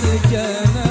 serken